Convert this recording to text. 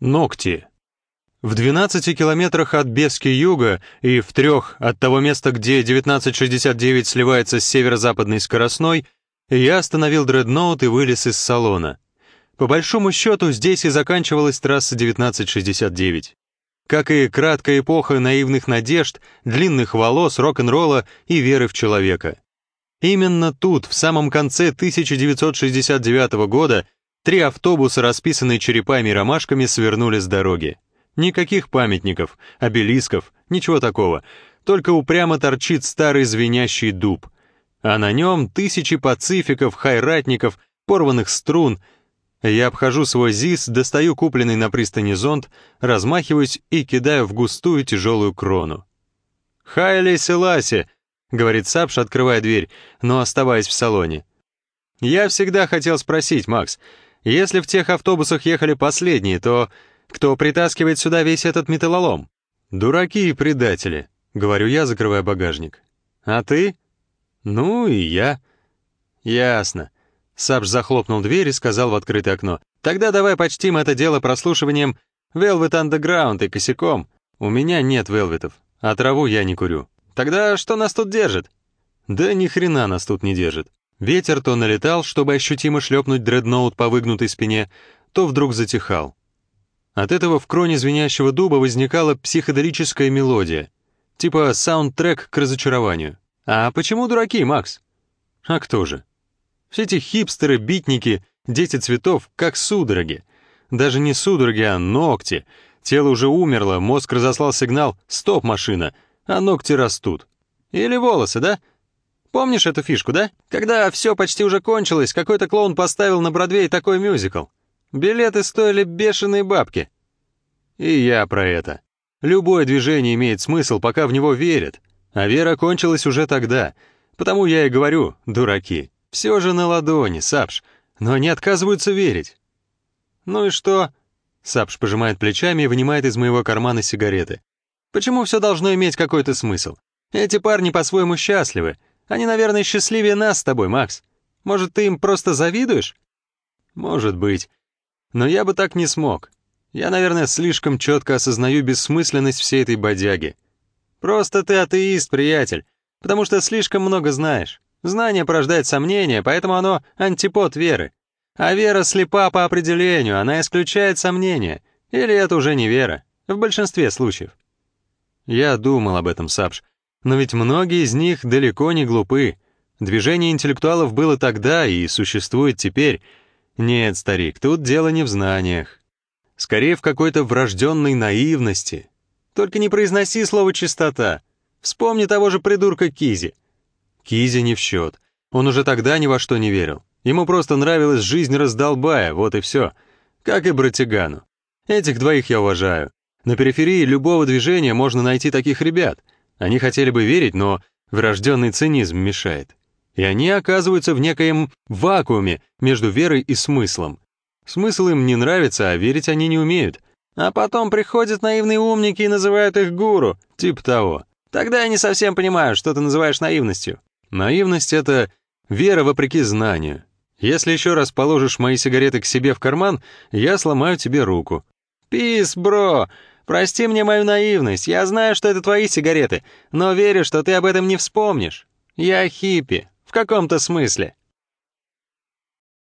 Ногти. В 12 километрах от Бески-Юга и в трех от того места, где 1969 сливается с северо-западной скоростной, я остановил дредноут и вылез из салона. По большому счету, здесь и заканчивалась трасса 1969. Как и краткая эпоха наивных надежд, длинных волос, рок-н-ролла и веры в человека. Именно тут, в самом конце 1969 года, Три автобуса, расписанные черепами и ромашками, свернули с дороги. Никаких памятников, обелисков, ничего такого. Только упрямо торчит старый звенящий дуб. А на нем тысячи пацификов, хайратников, порванных струн. Я обхожу свой ЗИС, достаю купленный на пристани зонт, размахиваюсь и кидаю в густую тяжелую крону. «Хайли Селаси!» — говорит Сапш, открывая дверь, но оставаясь в салоне. «Я всегда хотел спросить, Макс, — если в тех автобусах ехали последние, то кто притаскивает сюда весь этот металлолом? Дураки и предатели, говорю я, закрывая багажник. А ты? Ну и я. Ясно. Сабж захлопнул дверь и сказал в открытое окно. Тогда давай почтим это дело прослушиванием Velvet Underground и косяком. У меня нет велветов, а траву я не курю. Тогда что нас тут держит? Да ни хрена нас тут не держит. Ветер то налетал, чтобы ощутимо шлепнуть дредноут по выгнутой спине, то вдруг затихал. От этого в кроне звенящего дуба возникала психоделическая мелодия, типа саундтрек к разочарованию. А почему дураки, Макс? А кто же? Все эти хипстеры, битники, дети цветов, как судороги. Даже не судороги, а ногти. Тело уже умерло, мозг разослал сигнал «Стоп, машина!», а ногти растут. Или волосы, да? Помнишь эту фишку, да? Когда все почти уже кончилось, какой-то клоун поставил на Бродвей такой мюзикл. Билеты стоили бешеные бабки. И я про это. Любое движение имеет смысл, пока в него верят. А вера кончилась уже тогда. Потому я и говорю, дураки. Все же на ладони, Сапш. Но они отказываются верить. Ну и что? Сапш пожимает плечами и вынимает из моего кармана сигареты. Почему все должно иметь какой-то смысл? Эти парни по-своему счастливы. Они, наверное, счастливее нас с тобой, Макс. Может, ты им просто завидуешь? Может быть. Но я бы так не смог. Я, наверное, слишком четко осознаю бессмысленность всей этой бодяги. Просто ты атеист, приятель, потому что слишком много знаешь. Знание порождает сомнения, поэтому оно антипод веры. А вера слепа по определению, она исключает сомнения. Или это уже не вера, в большинстве случаев. Я думал об этом, Сапш, но ведь многие из них далеко не глупы. Движение интеллектуалов было тогда и существует теперь. Нет, старик, тут дело не в знаниях. Скорее в какой-то врожденной наивности. Только не произноси слово «чистота». Вспомни того же придурка Кизи. Кизи не в счет. Он уже тогда ни во что не верил. Ему просто нравилась жизнь раздолбая, вот и все. Как и Братигану. Этих двоих я уважаю. На периферии любого движения можно найти таких ребят — они хотели бы верить, но врожденный цинизм мешает. И они оказываются в некоем вакууме между верой и смыслом. Смысл им не нравится, а верить они не умеют. А потом приходят наивные умники и называют их гуру, типа того. Тогда я не совсем понимаю, что ты называешь наивностью. Наивность — это вера вопреки знанию. Если еще раз положишь мои сигареты к себе в карман, я сломаю тебе руку. «Пис, бро!» Прости мне мою наивность, я знаю, что это твои сигареты, но верю, что ты об этом не вспомнишь. Я хиппи, в каком-то смысле.